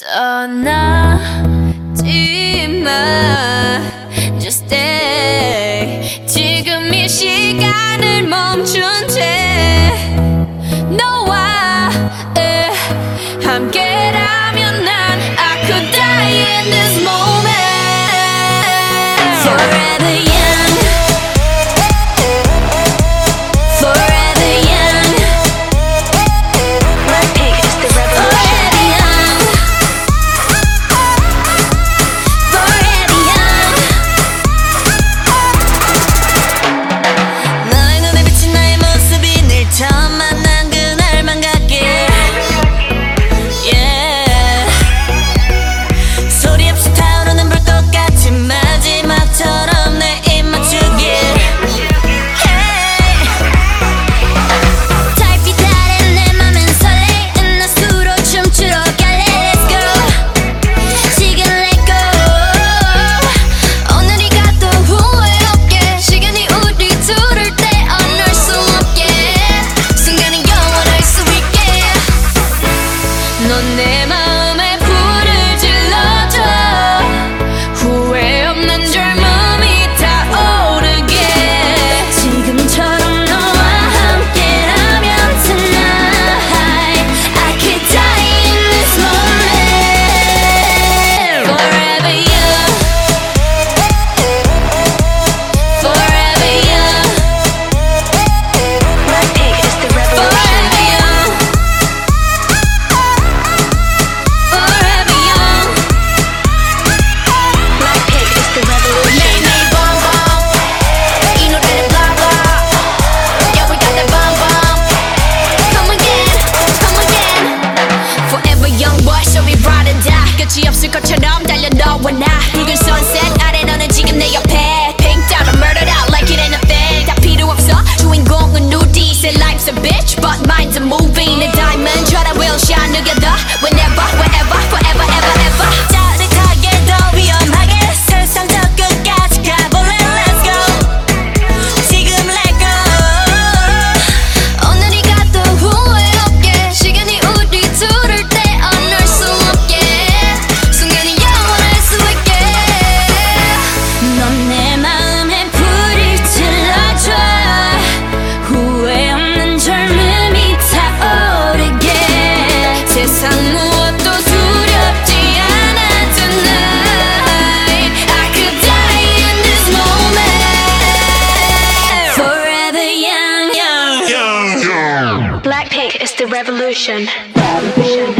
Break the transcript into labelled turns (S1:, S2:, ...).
S1: 떠나지 마 Just stay. 지금 이 시간을 멈춘 채 너와 am I? 끝이 없을 것처럼 달려너와 나
S2: 이길 revolution. revolution.